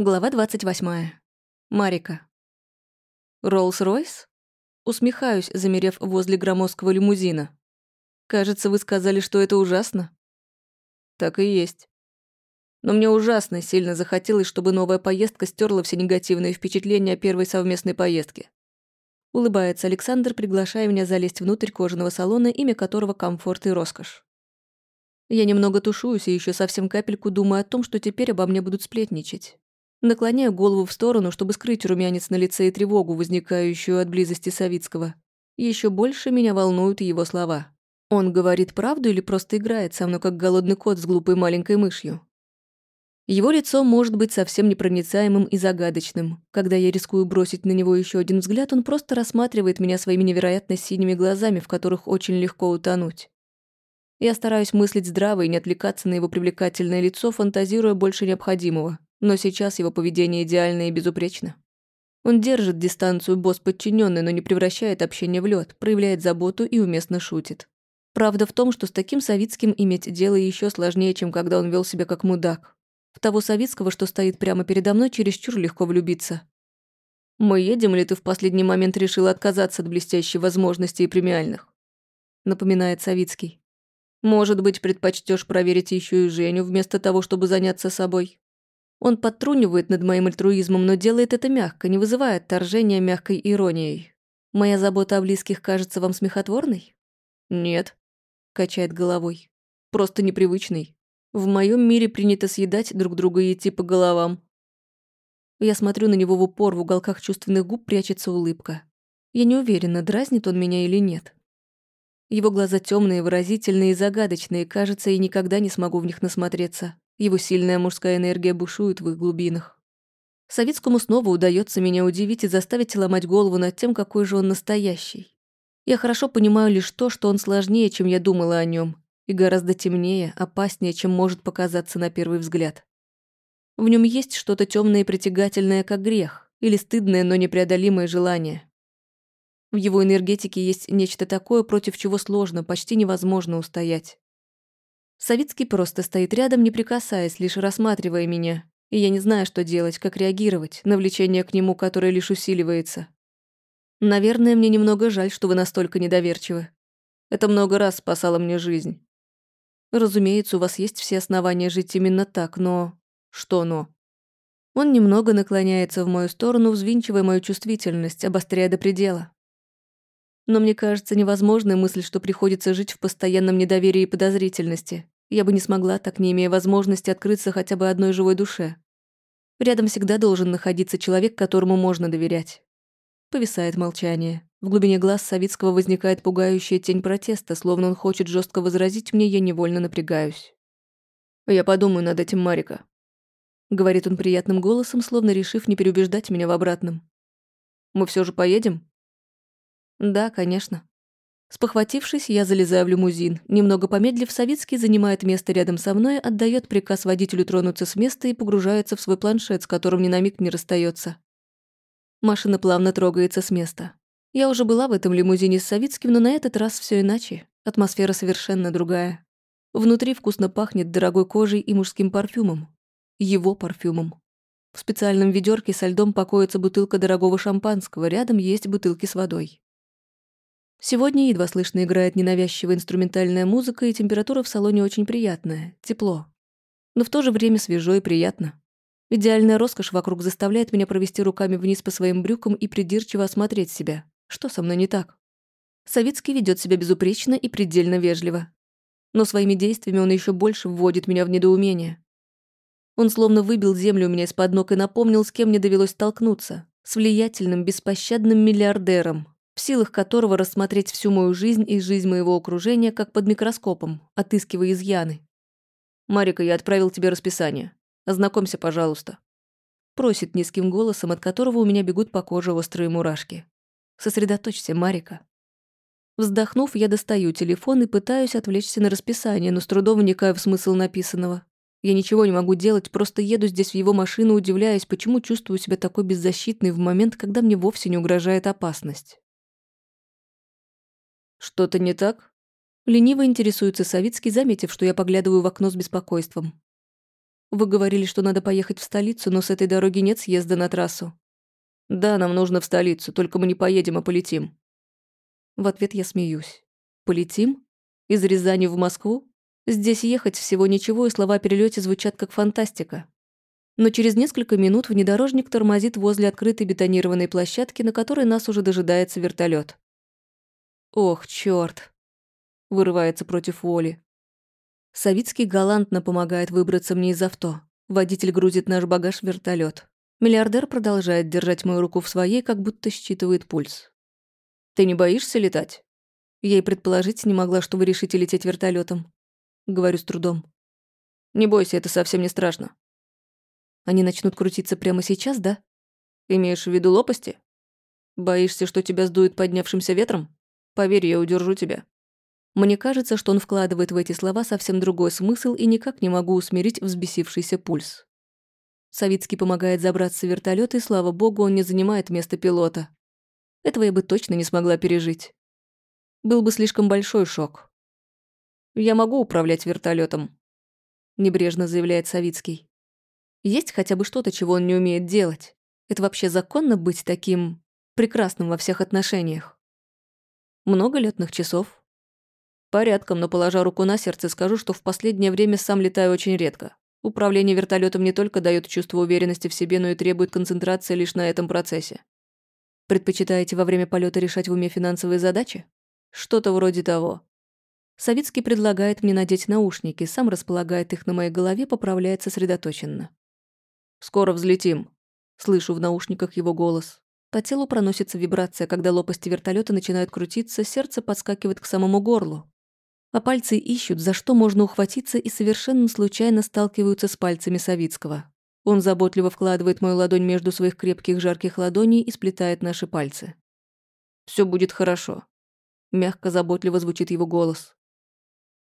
Глава 28. Марика. «Роллс-Ройс?» Усмехаюсь, замерев возле громоздкого лимузина. «Кажется, вы сказали, что это ужасно?» «Так и есть. Но мне ужасно сильно захотелось, чтобы новая поездка стерла все негативные впечатления о первой совместной поездке». Улыбается Александр, приглашая меня залезть внутрь кожаного салона, имя которого комфорт и роскошь. Я немного тушуюсь и еще совсем капельку думаю о том, что теперь обо мне будут сплетничать. Наклоняю голову в сторону, чтобы скрыть румянец на лице и тревогу, возникающую от близости Савицкого. Еще больше меня волнуют его слова. Он говорит правду или просто играет со мной, как голодный кот с глупой маленькой мышью? Его лицо может быть совсем непроницаемым и загадочным. Когда я рискую бросить на него еще один взгляд, он просто рассматривает меня своими невероятно синими глазами, в которых очень легко утонуть. Я стараюсь мыслить здраво и не отвлекаться на его привлекательное лицо, фантазируя больше необходимого. Но сейчас его поведение идеально и безупречно. Он держит дистанцию босс подчиненный, но не превращает общение в лед, проявляет заботу и уместно шутит. Правда в том, что с таким Савицким иметь дело еще сложнее, чем когда он вел себя как мудак. В того Савицкого, что стоит прямо передо мной, чересчур легко влюбиться. «Мы едем, или ты в последний момент решила отказаться от блестящей возможности и премиальных?» Напоминает Савицкий. «Может быть, предпочтешь проверить еще и Женю, вместо того, чтобы заняться собой?» Он подтрунивает над моим альтруизмом, но делает это мягко, не вызывая отторжения мягкой иронией. Моя забота о близких кажется вам смехотворной? Нет, качает головой. Просто непривычный. В моем мире принято съедать друг друга и идти по головам. Я смотрю на него в упор, в уголках чувственных губ прячется улыбка. Я не уверена, дразнит он меня или нет. Его глаза темные, выразительные и загадочные, кажется, и никогда не смогу в них насмотреться. Его сильная мужская энергия бушует в их глубинах. Советскому снова удается меня удивить и заставить ломать голову над тем, какой же он настоящий. Я хорошо понимаю лишь то, что он сложнее, чем я думала о нем, и гораздо темнее, опаснее, чем может показаться на первый взгляд. В нем есть что-то темное и притягательное, как грех, или стыдное, но непреодолимое желание. В его энергетике есть нечто такое, против чего сложно, почти невозможно устоять. Савицкий просто стоит рядом, не прикасаясь, лишь рассматривая меня. И я не знаю, что делать, как реагировать на влечение к нему, которое лишь усиливается. Наверное, мне немного жаль, что вы настолько недоверчивы. Это много раз спасало мне жизнь. Разумеется, у вас есть все основания жить именно так, но... Что но? Он немного наклоняется в мою сторону, взвинчивая мою чувствительность, обостряя до предела. Но мне кажется невозможной мысль, что приходится жить в постоянном недоверии и подозрительности. Я бы не смогла, так не имея возможности открыться хотя бы одной живой душе. Рядом всегда должен находиться человек, которому можно доверять. Повисает молчание. В глубине глаз Савицкого возникает пугающая тень протеста, словно он хочет жестко возразить мне, я невольно напрягаюсь. «Я подумаю над этим, Марика», — говорит он приятным голосом, словно решив не переубеждать меня в обратном. «Мы все же поедем?» «Да, конечно». Спохватившись, я залезаю в лимузин. Немного помедлив, Савицкий занимает место рядом со мной, отдает приказ водителю тронуться с места и погружается в свой планшет, с которым ни на миг не расстается. Машина плавно трогается с места. Я уже была в этом лимузине с Савицким, но на этот раз все иначе. Атмосфера совершенно другая. Внутри вкусно пахнет дорогой кожей и мужским парфюмом. Его парфюмом. В специальном ведерке со льдом покоится бутылка дорогого шампанского, рядом есть бутылки с водой. Сегодня едва слышно играет ненавязчивая инструментальная музыка, и температура в салоне очень приятная, тепло. Но в то же время свежо и приятно. Идеальная роскошь вокруг заставляет меня провести руками вниз по своим брюкам и придирчиво осмотреть себя. Что со мной не так? Савицкий ведет себя безупречно и предельно вежливо. Но своими действиями он еще больше вводит меня в недоумение. Он словно выбил землю у меня из-под ног и напомнил, с кем мне довелось столкнуться. С влиятельным, беспощадным миллиардером, в силах которого рассмотреть всю мою жизнь и жизнь моего окружения как под микроскопом, отыскивая изъяны. «Марика, я отправил тебе расписание. Ознакомься, пожалуйста». Просит низким голосом, от которого у меня бегут по коже острые мурашки. «Сосредоточься, Марика». Вздохнув, я достаю телефон и пытаюсь отвлечься на расписание, но с трудом вникаю в смысл написанного. Я ничего не могу делать, просто еду здесь в его машину, удивляясь, почему чувствую себя такой беззащитной в момент, когда мне вовсе не угрожает опасность. «Что-то не так?» Лениво интересуется Савицкий, заметив, что я поглядываю в окно с беспокойством. Вы говорили, что надо поехать в столицу, но с этой дороги нет съезда на трассу. Да, нам нужно в столицу, только мы не поедем, а полетим. В ответ я смеюсь. Полетим? Из Рязани в Москву? Здесь ехать всего ничего, и слова о перелете звучат как фантастика. Но через несколько минут внедорожник тормозит возле открытой бетонированной площадки, на которой нас уже дожидается вертолет. Ох, чёрт. Вырывается против воли. Савицкий галантно помогает выбраться мне из авто. Водитель грузит наш багаж в вертолет. Миллиардер продолжает держать мою руку в своей, как будто считывает пульс. «Ты не боишься летать?» Я и предположить не могла, что вы решите лететь вертолетом. Говорю с трудом. «Не бойся, это совсем не страшно». Они начнут крутиться прямо сейчас, да? Имеешь в виду лопасти? Боишься, что тебя сдует поднявшимся ветром? Поверь, я удержу тебя. Мне кажется, что он вкладывает в эти слова совсем другой смысл и никак не могу усмирить взбесившийся пульс. Савицкий помогает забраться в вертолет, и, слава богу, он не занимает место пилота. Этого я бы точно не смогла пережить. Был бы слишком большой шок. «Я могу управлять вертолетом, небрежно заявляет Савицкий. Есть хотя бы что-то, чего он не умеет делать? Это вообще законно быть таким прекрасным во всех отношениях? Много летных часов, Порядком, но положа руку на сердце, скажу, что в последнее время сам летаю очень редко. Управление вертолетом не только дает чувство уверенности в себе, но и требует концентрации лишь на этом процессе. Предпочитаете во время полета решать в уме финансовые задачи? Что-то вроде того. Савицкий предлагает мне надеть наушники, сам располагает их на моей голове, поправляет сосредоточенно. «Скоро взлетим», — слышу в наушниках его голос. По телу проносится вибрация, когда лопасти вертолета начинают крутиться, сердце подскакивает к самому горлу а пальцы ищут, за что можно ухватиться, и совершенно случайно сталкиваются с пальцами Савицкого. Он заботливо вкладывает мою ладонь между своих крепких жарких ладоней и сплетает наши пальцы. Все будет хорошо», — мягко, заботливо звучит его голос.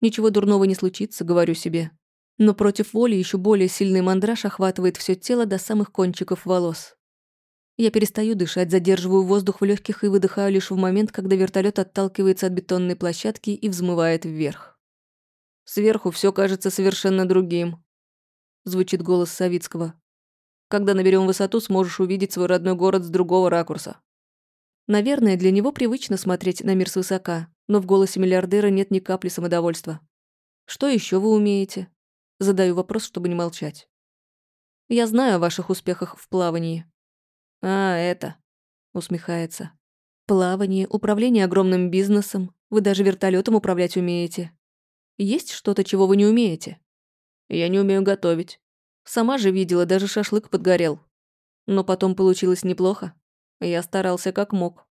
«Ничего дурного не случится», — говорю себе. Но против воли еще более сильный мандраж охватывает все тело до самых кончиков волос. Я перестаю дышать, задерживаю воздух в легких и выдыхаю лишь в момент, когда вертолет отталкивается от бетонной площадки и взмывает вверх. Сверху все кажется совершенно другим. Звучит голос Савицкого. Когда наберем высоту, сможешь увидеть свой родной город с другого ракурса. Наверное, для него привычно смотреть на мир свысока, но в голосе миллиардера нет ни капли самодовольства. Что еще вы умеете? Задаю вопрос, чтобы не молчать. Я знаю о ваших успехах в плавании. «А, это...» — усмехается. «Плавание, управление огромным бизнесом. Вы даже вертолетом управлять умеете. Есть что-то, чего вы не умеете?» «Я не умею готовить. Сама же видела, даже шашлык подгорел. Но потом получилось неплохо. Я старался как мог.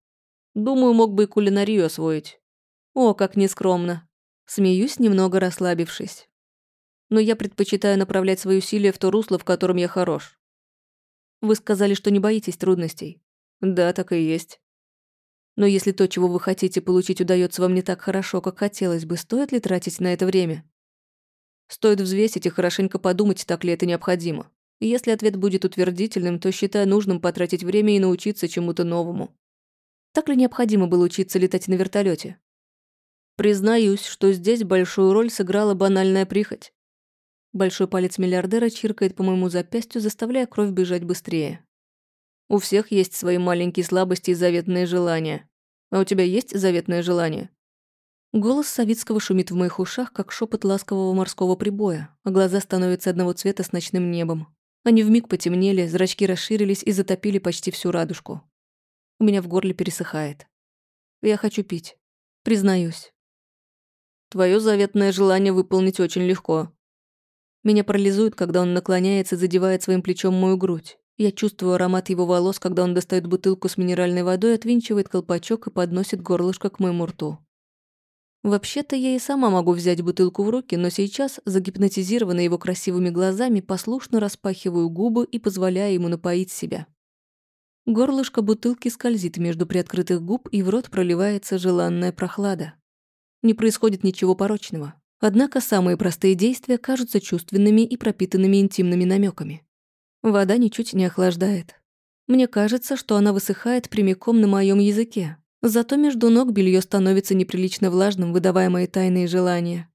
Думаю, мог бы и кулинарию освоить. О, как нескромно. Смеюсь, немного расслабившись. Но я предпочитаю направлять свои усилия в то русло, в котором я хорош. Вы сказали, что не боитесь трудностей. Да, так и есть. Но если то, чего вы хотите получить, удается вам не так хорошо, как хотелось бы, стоит ли тратить на это время? Стоит взвесить и хорошенько подумать, так ли это необходимо. И если ответ будет утвердительным, то считаю нужным потратить время и научиться чему-то новому. Так ли необходимо было учиться летать на вертолете? Признаюсь, что здесь большую роль сыграла банальная прихоть. Большой палец миллиардера чиркает по моему запястью, заставляя кровь бежать быстрее. У всех есть свои маленькие слабости и заветные желания. А у тебя есть заветное желание? Голос Савицкого шумит в моих ушах, как шепот ласкового морского прибоя, а глаза становятся одного цвета с ночным небом. Они вмиг потемнели, зрачки расширились и затопили почти всю радужку. У меня в горле пересыхает. Я хочу пить. Признаюсь. Твое заветное желание выполнить очень легко. Меня парализует, когда он наклоняется и задевает своим плечом мою грудь. Я чувствую аромат его волос, когда он достает бутылку с минеральной водой, отвинчивает колпачок и подносит горлышко к моему рту. Вообще-то я и сама могу взять бутылку в руки, но сейчас, загипнотизированная его красивыми глазами, послушно распахиваю губы и позволяю ему напоить себя. Горлышко бутылки скользит между приоткрытых губ, и в рот проливается желанная прохлада. Не происходит ничего порочного. Однако самые простые действия кажутся чувственными и пропитанными интимными намеками. Вода ничуть не охлаждает. Мне кажется, что она высыхает прямиком на моем языке. Зато между ног белье становится неприлично влажным, выдавая мои тайные желания.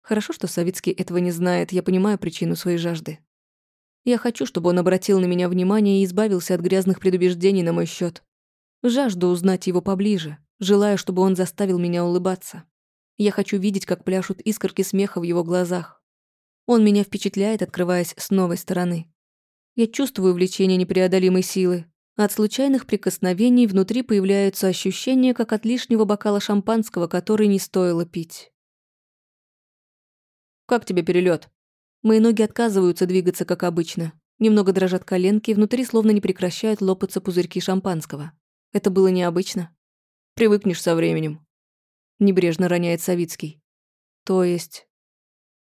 Хорошо, что Савицкий этого не знает, я понимаю причину своей жажды. Я хочу, чтобы он обратил на меня внимание и избавился от грязных предубеждений на мой счет. Жажду узнать его поближе, желаю, чтобы он заставил меня улыбаться. Я хочу видеть, как пляшут искорки смеха в его глазах. Он меня впечатляет, открываясь с новой стороны. Я чувствую влечение непреодолимой силы. От случайных прикосновений внутри появляются ощущения, как от лишнего бокала шампанского, который не стоило пить. «Как тебе перелет? Мои ноги отказываются двигаться, как обычно. Немного дрожат коленки, внутри словно не прекращают лопаться пузырьки шампанского. Это было необычно. Привыкнешь со временем. Небрежно роняет Савицкий. То есть...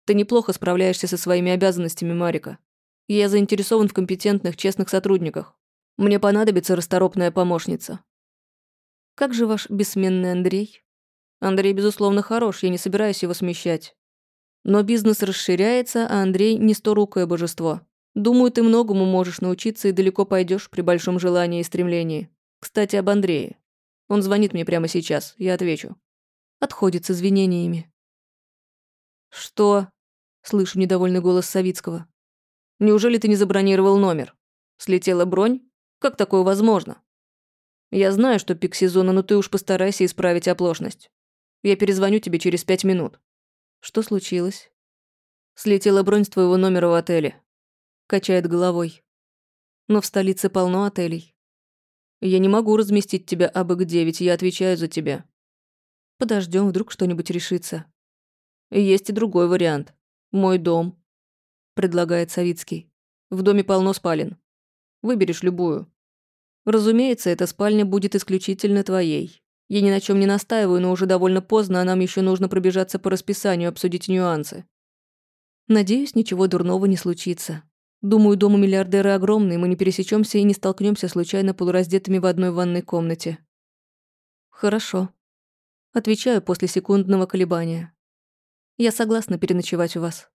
Ты неплохо справляешься со своими обязанностями, Марика. Я заинтересован в компетентных, честных сотрудниках. Мне понадобится расторопная помощница. Как же ваш бессменный Андрей? Андрей, безусловно, хорош, я не собираюсь его смещать. Но бизнес расширяется, а Андрей не сторукое божество. Думаю, ты многому можешь научиться и далеко пойдешь при большом желании и стремлении. Кстати, об Андрее. Он звонит мне прямо сейчас, я отвечу. Отходит с извинениями. «Что?» – слышу недовольный голос Савицкого. «Неужели ты не забронировал номер? Слетела бронь? Как такое возможно?» «Я знаю, что пик сезона, но ты уж постарайся исправить оплошность. Я перезвоню тебе через пять минут». Что случилось? Слетела бронь с твоего номера в отеле. Качает головой. Но в столице полно отелей. Я не могу разместить тебя абы где, ведь я отвечаю за тебя. Подождем, вдруг что-нибудь решится. Есть и другой вариант. Мой дом. Предлагает Савицкий. В доме полно спален. Выберешь любую. Разумеется, эта спальня будет исключительно твоей. Я ни на чем не настаиваю, но уже довольно поздно, а нам еще нужно пробежаться по расписанию, обсудить нюансы. Надеюсь, ничего дурного не случится. Думаю, дом у миллиардера огромный, мы не пересечемся и не столкнемся случайно полураздетыми в одной ванной комнате. Хорошо. Отвечаю после секундного колебания. Я согласна переночевать у вас.